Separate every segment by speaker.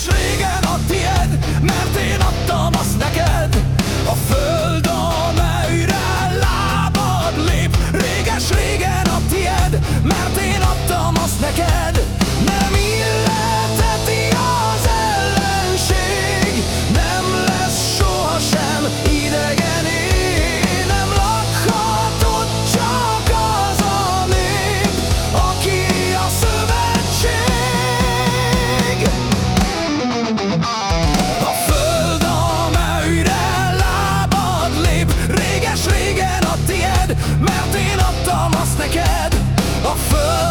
Speaker 1: Schläger Mert én adtam azt neked a föld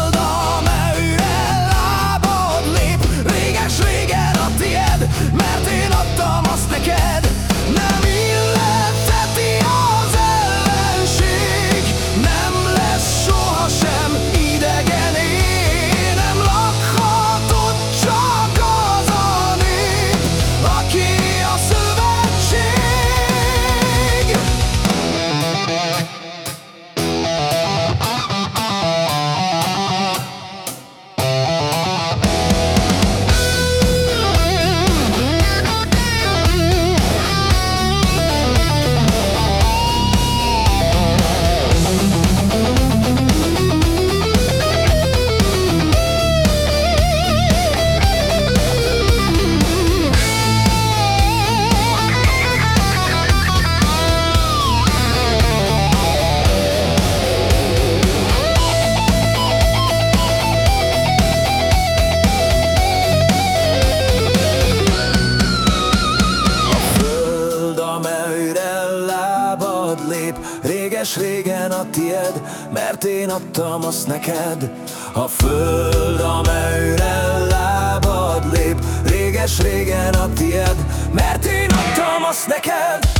Speaker 1: lábad lép Réges-régen a tied, mert én adtam azt neked. A föld, amelyre lábad lép Réges-régen a tied, mert én adtam azt neked